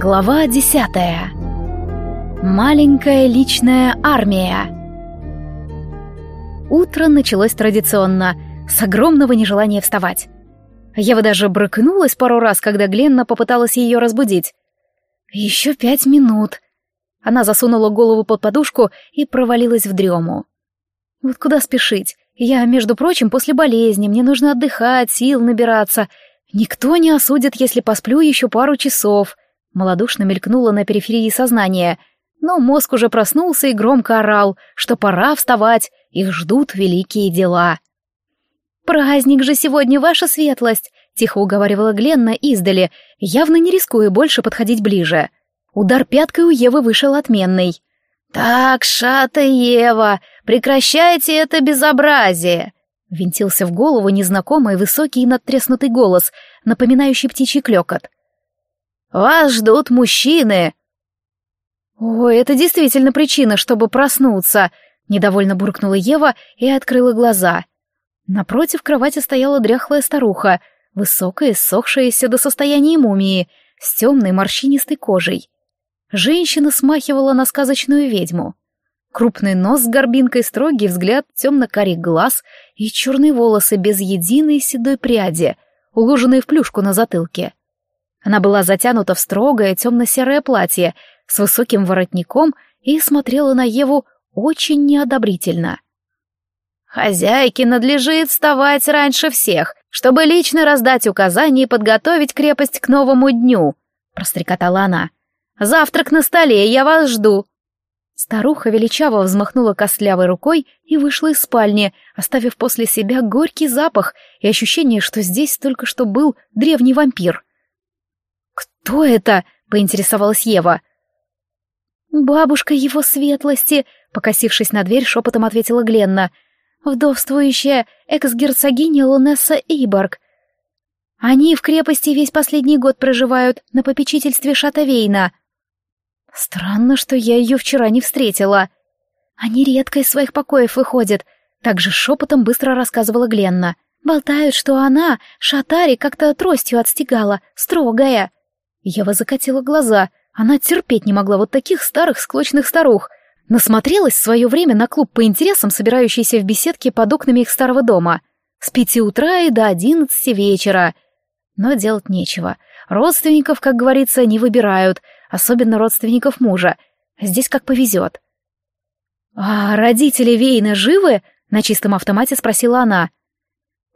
Глава десятая. Маленькая личная армия. Утро началось традиционно, с огромного нежелания вставать. Ева даже брыкнулась пару раз, когда Гленна попыталась ее разбудить. Еще пять минут. Она засунула голову под подушку и провалилась в дрему. Вот куда спешить? Я, между прочим, после болезни, мне нужно отдыхать, сил набираться. Никто не осудит, если посплю еще пару часов. Молодушно мелькнуло на периферии сознания, но мозг уже проснулся и громко орал, что пора вставать, их ждут великие дела. «Праздник же сегодня, ваша светлость!» — тихо уговаривала Гленна издали, явно не рискуя больше подходить ближе. Удар пяткой у Евы вышел отменный. «Так, Шата Ева, прекращайте это безобразие!» Винтился в голову незнакомый высокий и надтреснутый голос, напоминающий птичий клёкот. «Вас ждут мужчины!» «Ой, это действительно причина, чтобы проснуться!» — недовольно буркнула Ева и открыла глаза. Напротив кровати стояла дряхлая старуха, высокая, ссохшаяся до состояния мумии, с темной морщинистой кожей. Женщина смахивала на сказочную ведьму. Крупный нос с горбинкой, строгий взгляд, темно-карий глаз и черные волосы без единой седой пряди, уложенные в плюшку на затылке. Она была затянута в строгое темно-серое платье с высоким воротником и смотрела на Еву очень неодобрительно. «Хозяйке надлежит вставать раньше всех, чтобы лично раздать указания и подготовить крепость к новому дню», — прострекотала она. Завтрак на столе, я вас жду!» Старуха величаво взмахнула костлявой рукой и вышла из спальни, оставив после себя горький запах и ощущение, что здесь только что был древний вампир. «Кто это?» — поинтересовалась Ева. «Бабушка его светлости», — покосившись на дверь, шепотом ответила Гленна. «Вдовствующая экс-герцогиня Лунесса Иборг. Они в крепости весь последний год проживают на попечительстве Шатавейна». Странно, что я ее вчера не встретила. Они редко из своих покоев выходят. Также шепотом быстро рассказывала Гленна. Болтают, что она шатари как-то тростью отстегала, строгая. Ева закатила глаза. Она терпеть не могла вот таких старых склочных старух. Насмотрелась в свое время на клуб по интересам, собирающийся в беседке под окнами их старого дома. С пяти утра и до одиннадцати вечера. Но делать нечего. Родственников, как говорится, не выбирают — особенно родственников мужа. Здесь как повезет. «А родители Вейна живы?» — на чистом автомате спросила она.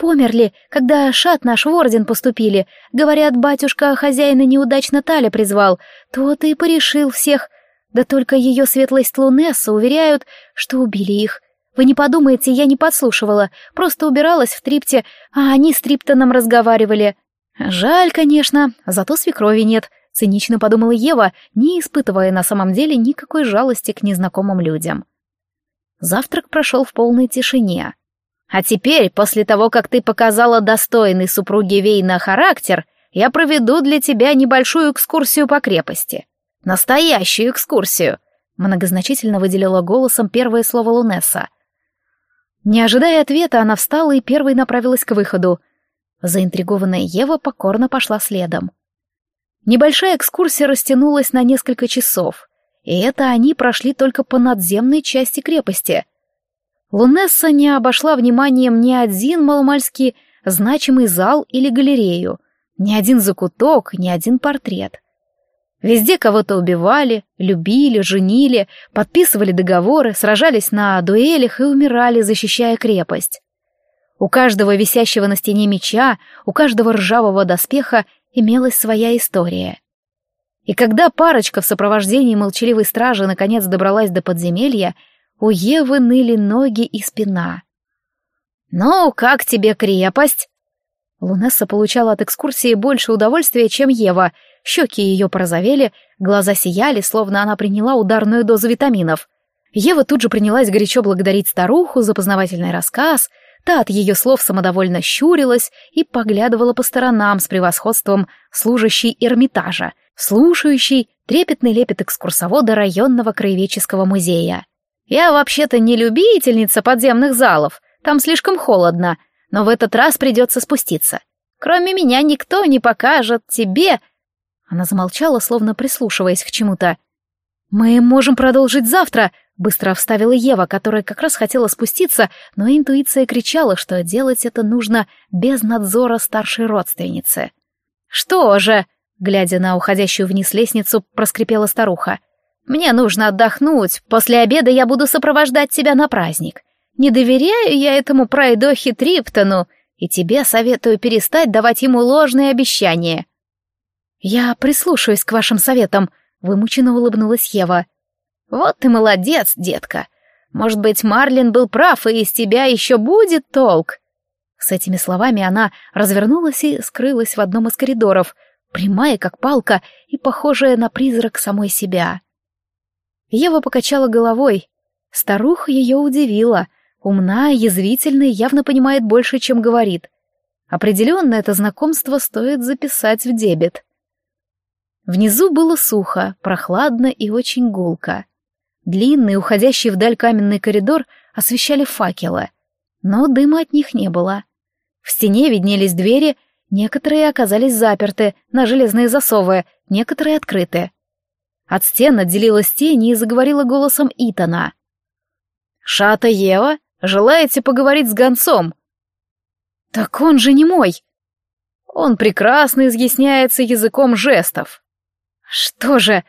«Померли, когда шат наш в орден поступили. Говорят, батюшка хозяина неудачно Таля призвал. Тот и порешил всех. Да только ее светлость Лунесса уверяют, что убили их. Вы не подумайте, я не подслушивала, просто убиралась в трипте, а они с триптоном разговаривали. Жаль, конечно, зато свекрови нет. Цинично подумала Ева, не испытывая на самом деле никакой жалости к незнакомым людям. Завтрак прошел в полной тишине. «А теперь, после того, как ты показала достойный супруге Вейна характер, я проведу для тебя небольшую экскурсию по крепости. Настоящую экскурсию!» Многозначительно выделила голосом первое слово Лунесса. Не ожидая ответа, она встала и первой направилась к выходу. Заинтригованная Ева покорно пошла следом. Небольшая экскурсия растянулась на несколько часов, и это они прошли только по надземной части крепости. Лунесса не обошла вниманием ни один маломальски значимый зал или галерею, ни один закуток, ни один портрет. Везде кого-то убивали, любили, женили, подписывали договоры, сражались на дуэлях и умирали, защищая крепость. У каждого висящего на стене меча, у каждого ржавого доспеха имелась своя история. И когда парочка в сопровождении молчаливой стражи наконец добралась до подземелья, у Евы ныли ноги и спина. «Ну, как тебе крепость?» Лунесса получала от экскурсии больше удовольствия, чем Ева. Щеки ее порозовели, глаза сияли, словно она приняла ударную дозу витаминов. Ева тут же принялась горячо благодарить старуху за познавательный рассказ, Та от ее слов самодовольно щурилась и поглядывала по сторонам с превосходством служащей Эрмитажа, слушающей трепетный лепет экскурсовода районного краеведческого музея. «Я вообще-то не любительница подземных залов, там слишком холодно, но в этот раз придется спуститься. Кроме меня никто не покажет тебе...» Она замолчала, словно прислушиваясь к чему-то. «Мы можем продолжить завтра», — быстро вставила Ева, которая как раз хотела спуститься, но интуиция кричала, что делать это нужно без надзора старшей родственницы. «Что же?» — глядя на уходящую вниз лестницу, проскрипела старуха. «Мне нужно отдохнуть. После обеда я буду сопровождать тебя на праздник. Не доверяю я этому пройдохе Триптону, и тебе советую перестать давать ему ложные обещания. «Я прислушаюсь к вашим советам», — вымученно улыбнулась Ева. «Вот ты молодец, детка. Может быть, Марлин был прав, и из тебя еще будет толк». С этими словами она развернулась и скрылась в одном из коридоров, прямая как палка и похожая на призрак самой себя. Ева покачала головой. Старуха ее удивила. Умна, язвительна и явно понимает больше, чем говорит. Определенно это знакомство стоит записать в дебет. Внизу было сухо, прохладно и очень гулко. Длинный, уходящий вдаль каменный коридор освещали факелы, но дыма от них не было. В стене виднелись двери, некоторые оказались заперты на железные засовы, некоторые открыты. От стен отделилась тень и заговорила голосом Итана. «Шата Ева, желаете поговорить с гонцом?» «Так он же не мой!» «Он прекрасно изъясняется языком жестов», что же?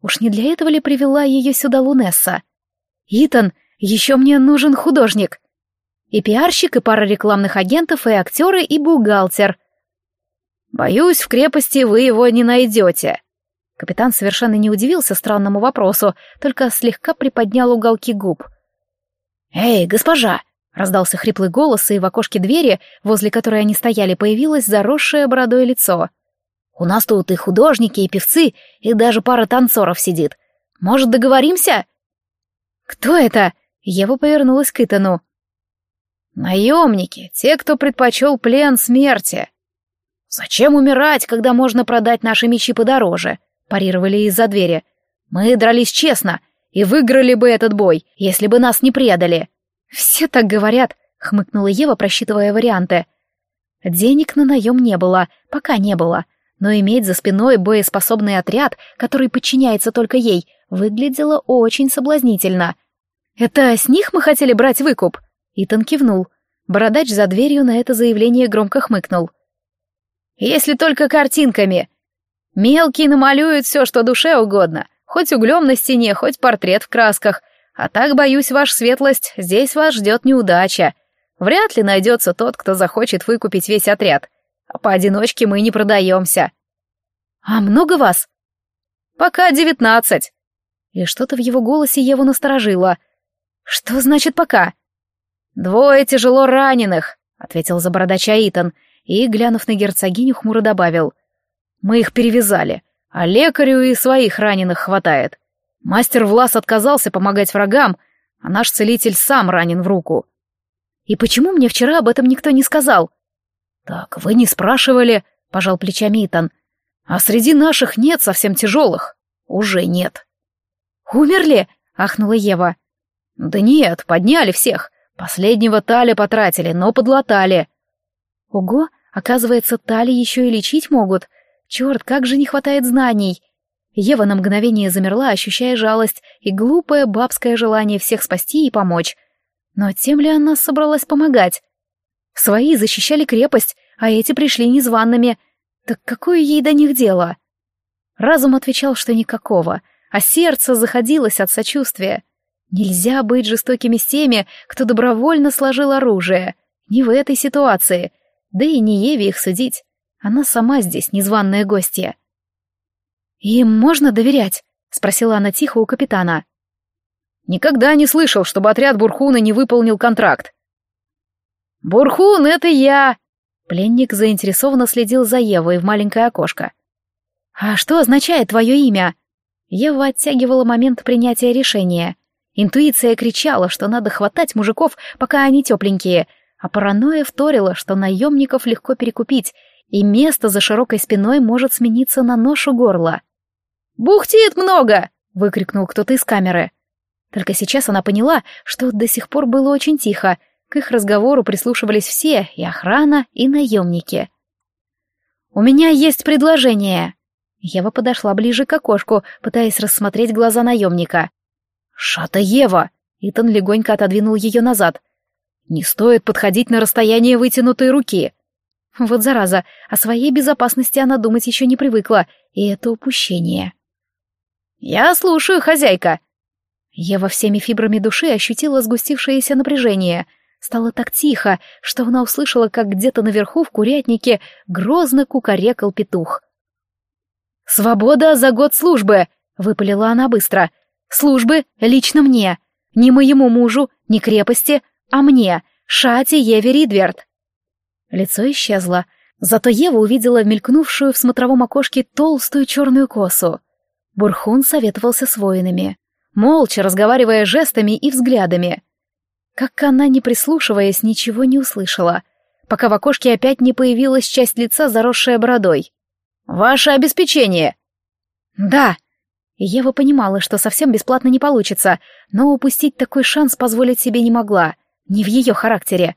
Уж не для этого ли привела ее сюда Лунесса? Итан, еще мне нужен художник. И пиарщик, и пара рекламных агентов, и актеры, и бухгалтер. Боюсь, в крепости вы его не найдете. Капитан совершенно не удивился странному вопросу, только слегка приподнял уголки губ. «Эй, госпожа!» — раздался хриплый голос, и в окошке двери, возле которой они стояли, появилось заросшее бородой лицо. У нас тут и художники, и певцы, и даже пара танцоров сидит. Может, договоримся?» «Кто это?» Ева повернулась к Итану. «Наемники, те, кто предпочел плен смерти. Зачем умирать, когда можно продать наши мечи подороже?» Парировали из-за двери. «Мы дрались честно и выиграли бы этот бой, если бы нас не предали». «Все так говорят», — хмыкнула Ева, просчитывая варианты. Денег на наем не было, пока не было но иметь за спиной боеспособный отряд, который подчиняется только ей, выглядело очень соблазнительно. «Это с них мы хотели брать выкуп?» Итан кивнул. Бородач за дверью на это заявление громко хмыкнул. «Если только картинками. Мелкие намалюют все, что душе угодно, хоть углем на стене, хоть портрет в красках. А так, боюсь, ваша светлость, здесь вас ждет неудача. Вряд ли найдется тот, кто захочет выкупить весь отряд а поодиночке мы не продаемся. А много вас? Пока девятнадцать. И что-то в его голосе его насторожило. Что значит пока? Двое тяжело раненых, ответил за бородача Итан и, глянув на герцогиню, хмуро добавил. Мы их перевязали, а лекарю и своих раненых хватает. Мастер Влас отказался помогать врагам, а наш целитель сам ранен в руку. И почему мне вчера об этом никто не сказал? «Так, вы не спрашивали?» — пожал плечами Итан. «А среди наших нет совсем тяжелых. Уже нет». «Умерли?» — ахнула Ева. «Да нет, подняли всех. Последнего Тали потратили, но подлатали». «Ого, оказывается, Тали еще и лечить могут. Черт, как же не хватает знаний!» Ева на мгновение замерла, ощущая жалость и глупое бабское желание всех спасти и помочь. Но тем ли она собралась помогать? Свои защищали крепость, а эти пришли незваными. Так какое ей до них дело? Разум отвечал, что никакого, а сердце заходилось от сочувствия. Нельзя быть жестокими с теми, кто добровольно сложил оружие. Не в этой ситуации. Да и не Еве их судить. Она сама здесь незваная гостья. «Им можно доверять?» — спросила она тихо у капитана. «Никогда не слышал, чтобы отряд Бурхуна не выполнил контракт», «Бурхун, это я!» Пленник заинтересованно следил за Евой в маленькое окошко. «А что означает твое имя?» Ева оттягивала момент принятия решения. Интуиция кричала, что надо хватать мужиков, пока они тепленькие, а паранойя вторила, что наемников легко перекупить, и место за широкой спиной может смениться на ношу горла. «Бухтит много!» — выкрикнул кто-то из камеры. Только сейчас она поняла, что до сих пор было очень тихо, к их разговору прислушивались все, и охрана, и наемники. «У меня есть предложение!» Ева подошла ближе к окошку, пытаясь рассмотреть глаза наемника. «Шата Ева!» Итан легонько отодвинул ее назад. «Не стоит подходить на расстояние вытянутой руки!» Вот зараза, о своей безопасности она думать еще не привыкла, и это упущение. «Я слушаю, хозяйка!» Ева всеми фибрами души ощутила сгустившееся напряжение. Стало так тихо, что она услышала, как где-то наверху в курятнике грозно кукарекал петух. «Свобода за год службы!» — выпалила она быстро. «Службы лично мне. Не моему мужу, не крепости, а мне, Шати Еве Ридверт». Лицо исчезло, зато Ева увидела мелькнувшую в смотровом окошке толстую черную косу. Бурхун советовался с воинами, молча разговаривая жестами и взглядами. Как она, не прислушиваясь, ничего не услышала, пока в окошке опять не появилась часть лица, заросшая бородой. «Ваше обеспечение!» «Да!» Ева понимала, что совсем бесплатно не получится, но упустить такой шанс позволить себе не могла, не в ее характере.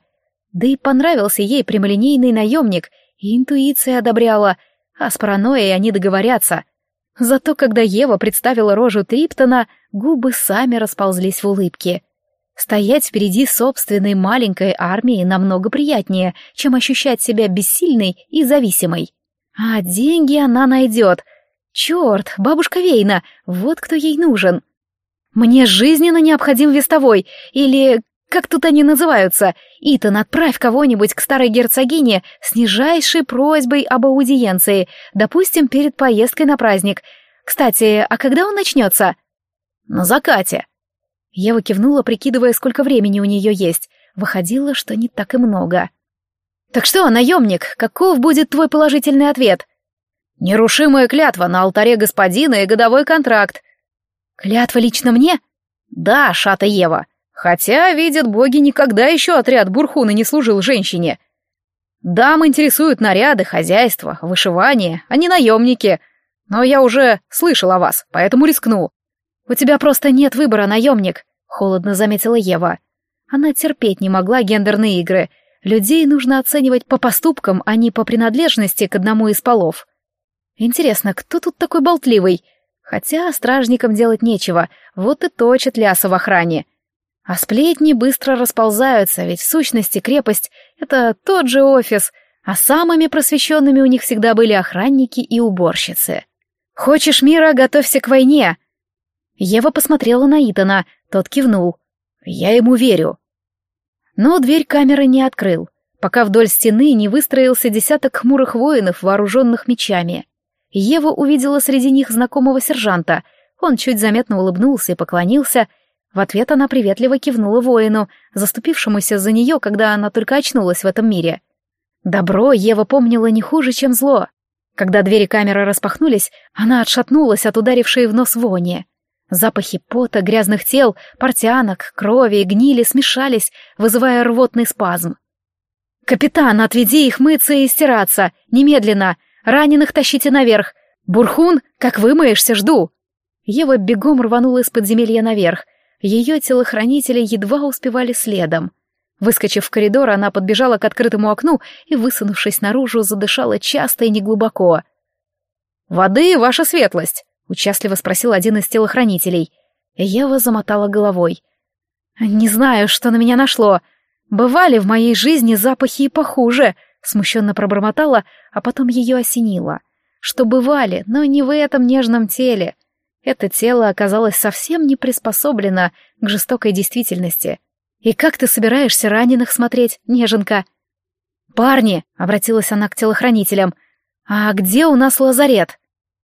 Да и понравился ей прямолинейный наемник, и интуиция одобряла, а с паранойей они договорятся. Зато когда Ева представила рожу Триптона, губы сами расползлись в улыбке. Стоять впереди собственной маленькой армии намного приятнее, чем ощущать себя бессильной и зависимой. А деньги она найдет. Черт, бабушка Вейна, вот кто ей нужен. Мне жизненно необходим вестовой, или как тут они называются? Итан, отправь кого-нибудь к старой герцогине с нижайшей просьбой об аудиенции, допустим, перед поездкой на праздник. Кстати, а когда он начнется? На закате. Ева кивнула, прикидывая, сколько времени у нее есть. Выходило, что не так и много. Так что, наемник, каков будет твой положительный ответ? Нерушимая клятва на алтаре господина и годовой контракт. Клятва лично мне? Да, шата Ева. Хотя, видят боги, никогда еще отряд Бурхуна не служил женщине. Дам интересуют наряды, хозяйство, вышивание, а не наемники. Но я уже слышал о вас, поэтому рискну. У тебя просто нет выбора, наемник, холодно заметила Ева. Она терпеть не могла гендерные игры. Людей нужно оценивать по поступкам, а не по принадлежности к одному из полов. Интересно, кто тут такой болтливый? Хотя стражникам делать нечего, вот и точат ляса в охране. А сплетни быстро расползаются, ведь в сущности крепость — это тот же офис, а самыми просвещенными у них всегда были охранники и уборщицы. «Хочешь мира, готовься к войне!» Ева посмотрела на Итана, тот кивнул. «Я ему верю». Но дверь камеры не открыл, пока вдоль стены не выстроился десяток хмурых воинов, вооруженных мечами. Ева увидела среди них знакомого сержанта. Он чуть заметно улыбнулся и поклонился — в ответ она приветливо кивнула воину, заступившемуся за нее, когда она только очнулась в этом мире. Добро Ева помнила не хуже, чем зло. Когда двери камеры распахнулись, она отшатнулась от ударившей в нос вони. Запахи пота, грязных тел, портянок, крови и гнили смешались, вызывая рвотный спазм. «Капитан, отведи их мыться и стираться! Немедленно! Раненых тащите наверх! Бурхун, как вымоешься, жду!» Ева бегом рванула из подземелья наверх, ее телохранители едва успевали следом. Выскочив в коридор, она подбежала к открытому окну и, высунувшись наружу, задышала часто и неглубоко. «Воды, ваша светлость!» — участливо спросил один из телохранителей. Ева замотала головой. «Не знаю, что на меня нашло. Бывали в моей жизни запахи и похуже», — смущенно пробормотала, а потом ее осенило. «Что бывали, но не в этом нежном теле. Это тело оказалось совсем не приспособлено к жестокой действительности. И как ты собираешься раненых смотреть, неженка? «Парни!» — обратилась она к телохранителям. «А где у нас лазарет?»